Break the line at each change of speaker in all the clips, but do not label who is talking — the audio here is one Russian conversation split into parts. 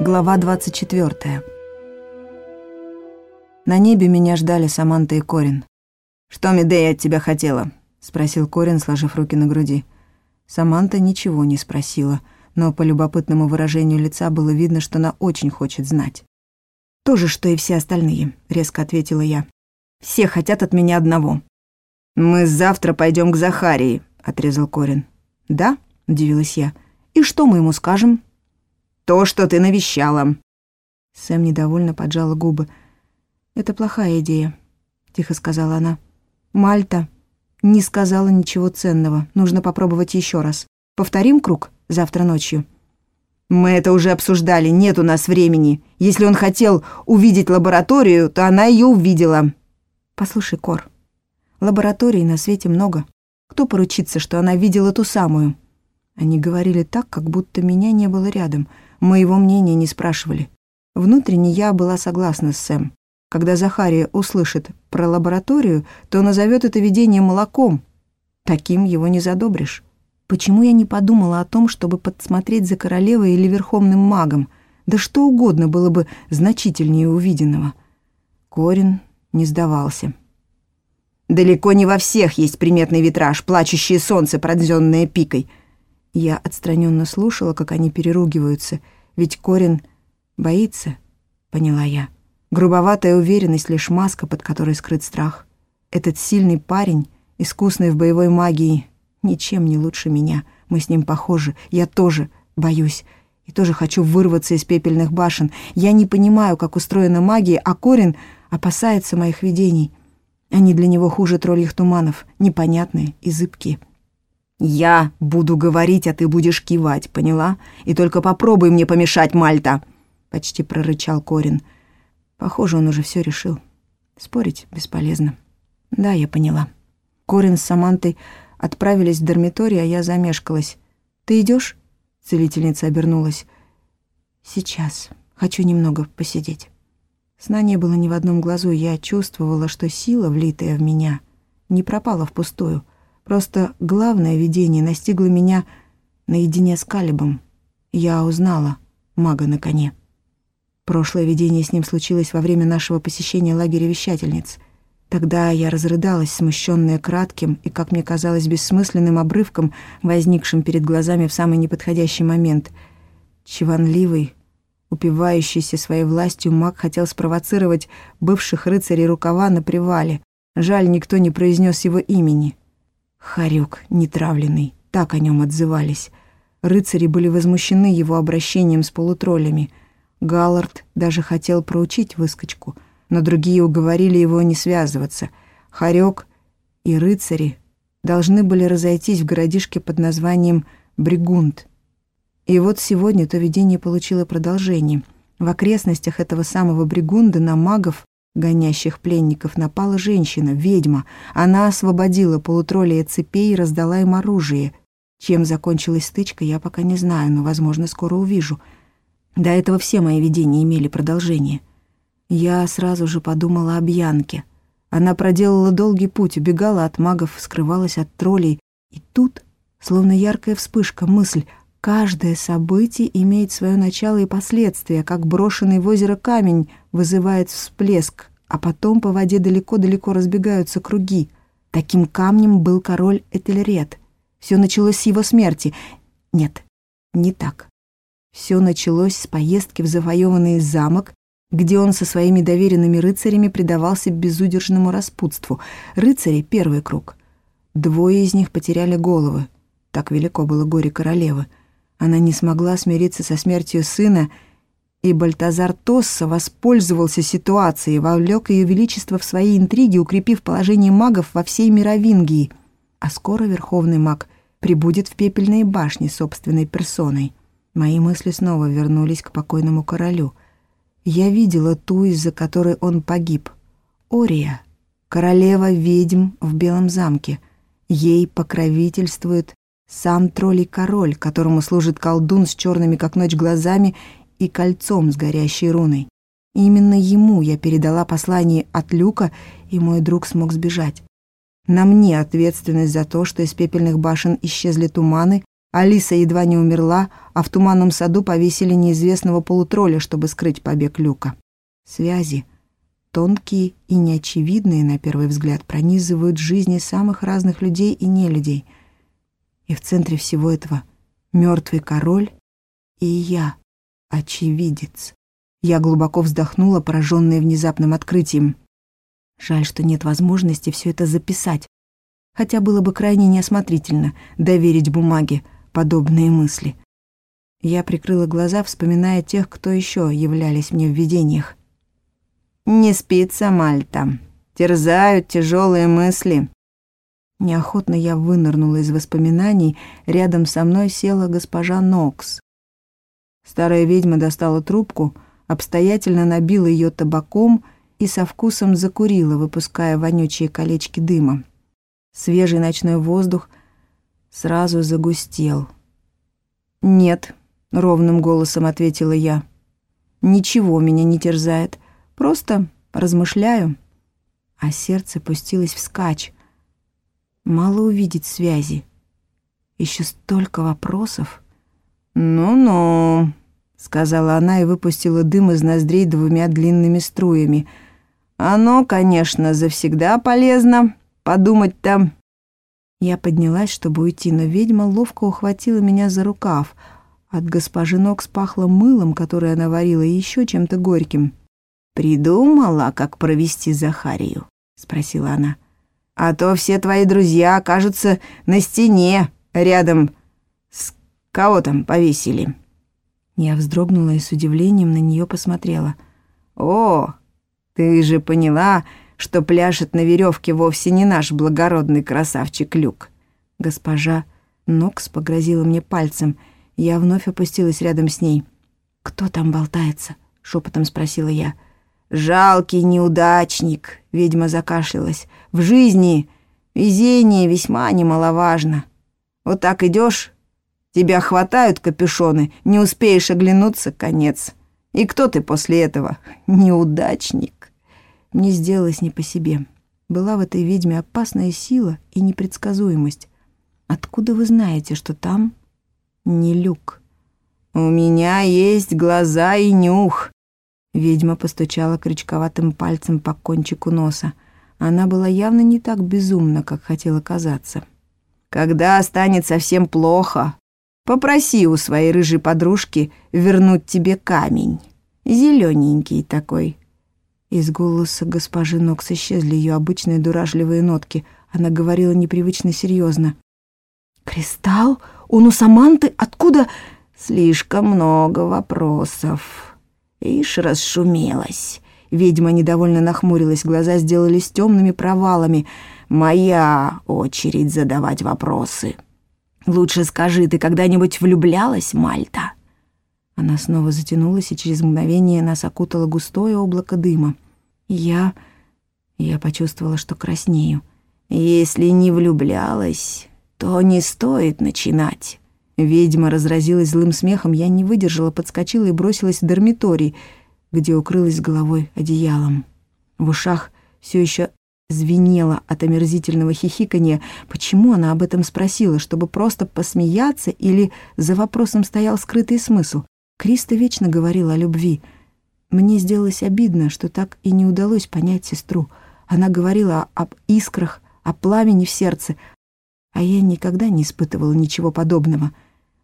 Глава 24. На небе меня ждали Саманта и Корин. «Что Медея от тебя хотела?» — спросил Корин, сложив руки на груди. Саманта ничего не спросила, но по любопытному выражению лица было видно, что она очень хочет знать. «То же, что и все остальные», — резко ответила я. «Все хотят от меня одного». «Мы завтра пойдем к Захарии», — отрезал Корин. «Да?» — удивилась я. «И что мы ему скажем?» То, что ты навещала». Сэм недовольно поджала губы. «Это плохая идея», — тихо сказала она. «Мальта не сказала ничего ценного. Нужно попробовать еще раз. Повторим круг завтра ночью». «Мы это уже обсуждали, нет у нас времени. Если он хотел увидеть лабораторию, то она ее увидела». «Послушай, Кор, лабораторий на свете много. Кто поручится, что она видела ту самую?» Они говорили так, как будто меня не было рядом — Моего мнения не спрашивали. Внутренне я была согласна с Сэм. Когда Захария услышит про лабораторию, то назовет это видение молоком. Таким его не задобришь. Почему я не подумала о том, чтобы подсмотреть за королевой или верховным магом? Да что угодно было бы значительнее увиденного. Корин не сдавался. «Далеко не во всех есть приметный витраж, плачущее солнце, пронзённое пикой», я отстраненно слушала, как они переругиваются, ведь Корин боится, поняла я. Грубоватая уверенность — лишь маска, под которой скрыт страх. Этот сильный парень, искусный в боевой магии, ничем не лучше меня. Мы с ним похожи. Я тоже боюсь. И тоже хочу вырваться из пепельных башен. Я не понимаю, как устроена магия, а Корин опасается моих видений. Они для него хуже тролльих туманов, непонятные и зыбкие. «Я буду говорить, а ты будешь кивать, поняла? И только попробуй мне помешать, Мальта!» Почти прорычал Корин. Похоже, он уже все решил. Спорить бесполезно. Да, я поняла. Корин с Самантой отправились в дармиторий, а я замешкалась. «Ты идешь? Целительница обернулась. «Сейчас. Хочу немного посидеть». Сна не было ни в одном глазу, я чувствовала, что сила, влитая в меня, не пропала впустую — Просто главное видение настигло меня наедине с Калибом. Я узнала мага на коне. Прошлое видение с ним случилось во время нашего посещения лагеря вещательниц. Тогда я разрыдалась, смущенная кратким и, как мне казалось, бессмысленным обрывком, возникшим перед глазами в самый неподходящий момент. Чеванливый, упивающийся своей властью маг хотел спровоцировать бывших рыцарей рукава на привале. Жаль, никто не произнес его имени. Харюк, нетравленный, так о нем отзывались. Рыцари были возмущены его обращением с полутроллями. Галлард даже хотел проучить выскочку, но другие уговорили его не связываться. Харек и рыцари должны были разойтись в городишке под названием Бригунд. И вот сегодня то видение получило продолжение. В окрестностях этого самого Бригунда на магов гонящих пленников, напала женщина, ведьма. Она освободила полутроллей от цепей и раздала им оружие. Чем закончилась стычка, я пока не знаю, но, возможно, скоро увижу. До этого все мои видения имели продолжение. Я сразу же подумала об Янке. Она проделала долгий путь, убегала от магов, скрывалась от троллей. И тут, словно яркая вспышка, мысль Каждое событие имеет свое начало и последствия, как брошенный в озеро камень вызывает всплеск, а потом по воде далеко-далеко разбегаются круги. Таким камнем был король Этельред. Все началось с его смерти. Нет, не так. Все началось с поездки в завоеванный замок, где он со своими доверенными рыцарями предавался безудержному распутству. Рыцари — первый круг. Двое из них потеряли головы. Так велико было горе королевы — она не смогла смириться со смертью сына, и Бальтазар Тосса воспользовался ситуацией, вовлек ее величество в свои интриги, укрепив положение магов во всей Мировингии. А скоро верховный маг прибудет в пепельные башни собственной персоной. Мои мысли снова вернулись к покойному королю. Я видела ту, из-за которой он погиб. Ория, королева ведьм в Белом замке. Ей покровительствует сам троллей-король, которому служит колдун с черными как ночь глазами и кольцом с горящей руной. И именно ему я передала послание от Люка, и мой друг смог сбежать. На мне ответственность за то, что из пепельных башен исчезли туманы, Алиса едва не умерла, а в туманном саду повесили неизвестного полутролля, чтобы скрыть побег Люка. Связи, тонкие и неочевидные, на первый взгляд, пронизывают жизни самых разных людей и нелюдей. И в центре всего этого мертвый король и я, очевидец. Я глубоко вздохнула, пораженная внезапным открытием. Жаль, что нет возможности все это записать. Хотя было бы крайне неосмотрительно доверить бумаге подобные мысли. Я прикрыла глаза, вспоминая тех, кто еще являлись мне в видениях. «Не спится Мальта. Терзают тяжелые мысли». Неохотно я вынырнула из воспоминаний, рядом со мной села госпожа Нокс. Старая ведьма достала трубку, обстоятельно набила ее табаком и со вкусом закурила, выпуская вонючие колечки дыма. Свежий ночной воздух сразу загустел. «Нет», — ровным голосом ответила я. «Ничего меня не терзает. Просто размышляю». А сердце пустилось вскачь. Мало увидеть связи. Еще столько вопросов. «Ну-ну», — сказала она и выпустила дым из ноздрей двумя длинными струями. «Оно, конечно, завсегда полезно. Подумать там. Я поднялась, чтобы уйти, но ведьма ловко ухватила меня за рукав. От госпожи Нокс пахло мылом, которое она варила, и еще чем-то горьким. «Придумала, как провести Захарию?» — спросила она. «А то все твои друзья окажутся на стене, рядом с кого там повесили». Я вздрогнула и с удивлением на нее посмотрела. «О, ты же поняла, что пляшет на веревке вовсе не наш благородный красавчик Люк. Госпожа Нокс погрозила мне пальцем. Я вновь опустилась рядом с ней. «Кто там болтается?» — шепотом спросила я. «Жалкий неудачник», — ведьма закашлялась. «В жизни везение весьма немаловажно. Вот так идешь, тебя хватают капюшоны, не успеешь оглянуться — конец. И кто ты после этого? Неудачник». Мне сделалось не по себе. Была в этой ведьме опасная сила и непредсказуемость. Откуда вы знаете, что там не люк? «У меня есть глаза и нюх!» Ведьма постучала крючковатым пальцем по кончику носа. Она была явно не так безумна, как хотела казаться. «Когда станет совсем плохо, попроси у своей рыжей подружки вернуть тебе камень. Зелененький такой, из голоса госпожи Нокс исчезли ее обычные дурашливые нотки. Она говорила непривычно серьезно. «Кристалл? Он у Саманты? Откуда?» «Слишком много вопросов». Ишь, расшумелась. Ведьма недовольно нахмурилась, глаза сделались темными провалами. «Моя очередь задавать вопросы. Лучше скажи, ты когда-нибудь влюблялась, Мальта?» Она снова затянулась, и через мгновение нас окутало густое облако дыма. Я... Я почувствовала, что краснею. «Если не влюблялась, то не стоит начинать». Ведьма разразилась злым смехом, я не выдержала, подскочила и бросилась в дармиторий, где укрылась головой одеялом. В ушах все еще звенело от омерзительного хихикания. Почему она об этом спросила? Чтобы просто посмеяться или за вопросом стоял скрытый смысл? Криста вечно говорила о любви — мне сделалось обидно, что так и не удалось понять сестру. Она говорила об искрах, о пламени в сердце, а я никогда не испытывала ничего подобного.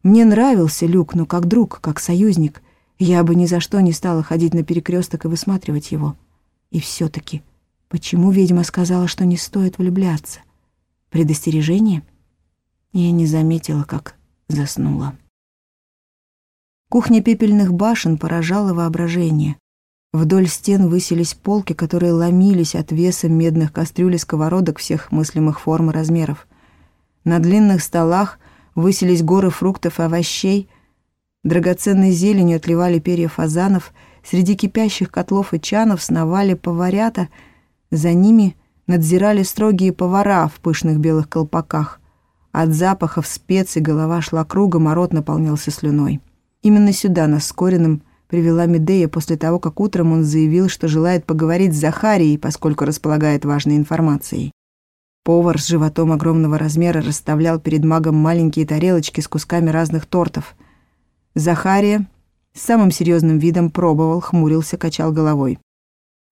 Мне нравился Люк, но как друг, как союзник. Я бы ни за что не стала ходить на перекресток и высматривать его. И все-таки, почему ведьма сказала, что не стоит влюбляться? Предостережение? Я не заметила, как заснула. Кухня пепельных башен поражала воображение. Вдоль стен высились полки, которые ломились от веса медных кастрюль и сковородок всех мыслимых форм и размеров. На длинных столах высились горы фруктов и овощей, драгоценной зеленью отливали перья фазанов, среди кипящих котлов и чанов сновали поварята, за ними надзирали строгие повара в пышных белых колпаках. От запахов специй голова шла кругом, а рот наполнялся слюной. Именно сюда нас с Кориным привела Медея после того, как утром он заявил, что желает поговорить с Захарией, поскольку располагает важной информацией. Повар с животом огромного размера расставлял перед магом маленькие тарелочки с кусками разных тортов. Захария с самым серьезным видом пробовал, хмурился, качал головой.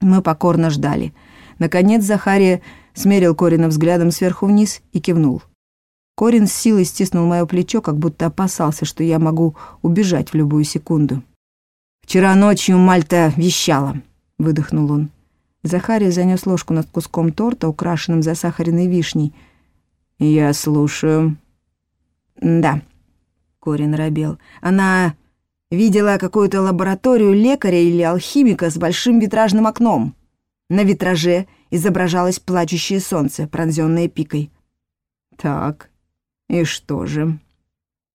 Мы покорно ждали. Наконец Захария смерил Корина взглядом сверху вниз и кивнул. Корин с силой стиснул мое плечо, как будто опасался, что я могу убежать в любую секунду. «Вчера ночью Мальта вещала», — выдохнул он. Захария занес ложку над куском торта, украшенным засахаренной вишней. «Я слушаю». «Да», — Корин робел. «Она видела какую-то лабораторию лекаря или алхимика с большим витражным окном. На витраже изображалось плачущее солнце, пронзённое пикой». «Так, и что же?»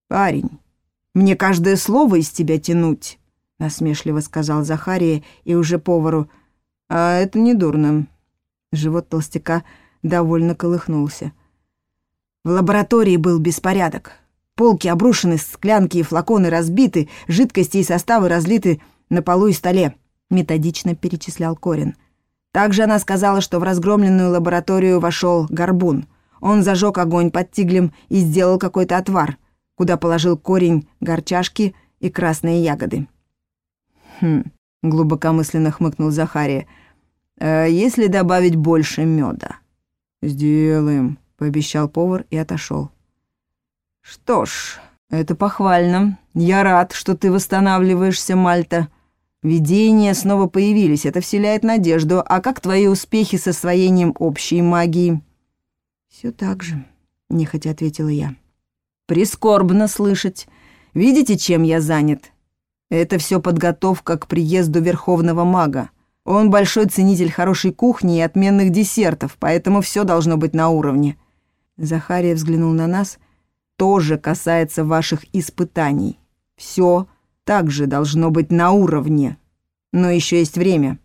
«Парень, мне каждое слово из тебя тянуть», — насмешливо сказал Захария и уже повару — а это не дурно. Живот толстяка довольно колыхнулся. В лаборатории был беспорядок. Полки обрушены, склянки и флаконы разбиты, жидкости и составы разлиты на полу и столе, методично перечислял Корин. Также она сказала, что в разгромленную лабораторию вошел горбун. Он зажег огонь под тиглем и сделал какой-то отвар, куда положил корень горчашки и красные ягоды. «Хм», — глубокомысленно хмыкнул Захария, — «А если добавить больше меда?» «Сделаем», — пообещал повар и отошел. «Что ж, это похвально. Я рад, что ты восстанавливаешься, Мальта. Видения снова появились, это вселяет надежду. А как твои успехи с освоением общей магии?» «Все так же», — нехотя ответила я. «Прискорбно слышать. Видите, чем я занят? Это все подготовка к приезду Верховного Мага. Он большой ценитель хорошей кухни и отменных десертов, поэтому все должно быть на уровне. Захария взглянул на нас. Тоже касается ваших испытаний. Все также должно быть на уровне. Но еще есть время.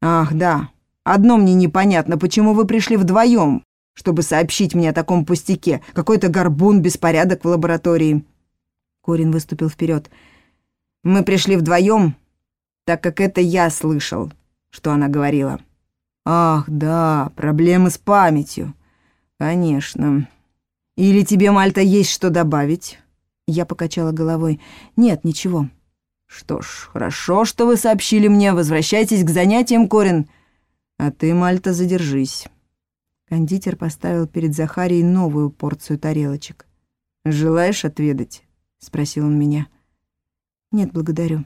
Ах, да. Одно мне непонятно, почему вы пришли вдвоем, чтобы сообщить мне о таком пустяке. Какой-то горбун, беспорядок в лаборатории. Корин выступил вперед. Мы пришли вдвоем, так как это я слышал что она говорила. «Ах, да, проблемы с памятью. Конечно. Или тебе, Мальта, есть что добавить?» Я покачала головой. «Нет, ничего». «Что ж, хорошо, что вы сообщили мне. Возвращайтесь к занятиям, Корин. А ты, Мальта, задержись». Кондитер поставил перед Захарией новую порцию тарелочек. «Желаешь отведать?» — спросил он меня. «Нет, благодарю».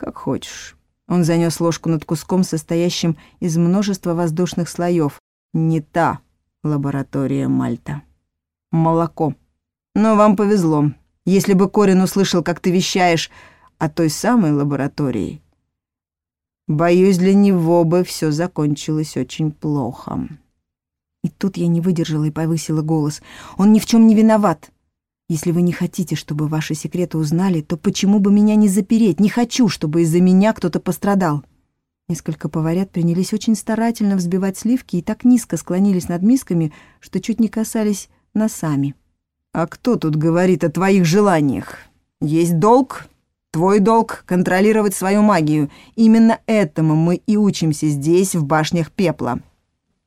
«Как хочешь». Он занёс ложку над куском, состоящим из множества воздушных слоев. Не та лаборатория Мальта. Молоко. Но вам повезло. Если бы Корин услышал, как ты вещаешь о той самой лаборатории, боюсь, для него бы все закончилось очень плохо. И тут я не выдержала и повысила голос. Он ни в чем не виноват. Если вы не хотите, чтобы ваши секреты узнали, то почему бы меня не запереть? Не хочу, чтобы из-за меня кто-то пострадал». Несколько поварят принялись очень старательно взбивать сливки и так низко склонились над мисками, что чуть не касались носами. «А кто тут говорит о твоих желаниях? Есть долг? Твой долг — контролировать свою магию. Именно этому мы и учимся здесь, в башнях пепла».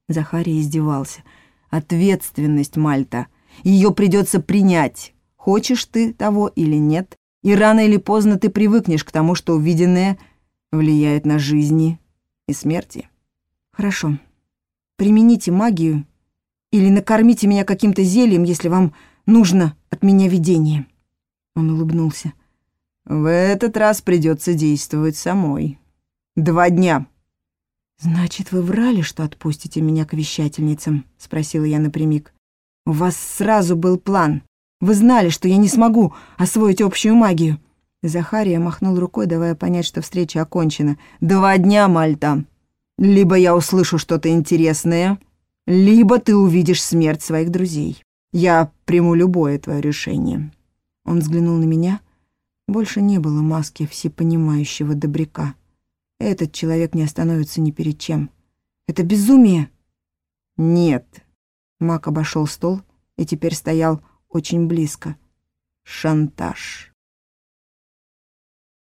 Захарий издевался. «Ответственность, Мальта. Ее придется принять. Хочешь ты того или нет, и рано или поздно ты привыкнешь к тому, что увиденное влияет на жизни и смерти. Хорошо. Примените магию или накормите меня каким-то зельем, если вам нужно от меня видение. Он улыбнулся. В этот раз придется действовать самой. Два дня. Значит, вы врали, что отпустите меня к вещательницам? Спросила я напрямик. У вас сразу был план. Вы знали, что я не смогу освоить общую магию». Захария махнул рукой, давая понять, что встреча окончена. «Два дня, Мальта. Либо я услышу что-то интересное, либо ты увидишь смерть своих друзей. Я приму любое твое решение». Он взглянул на меня. Больше не было маски всепонимающего добряка. Этот человек не остановится ни перед чем. Это безумие. Нет. Мак обошел стол и теперь стоял очень близко. Шантаж.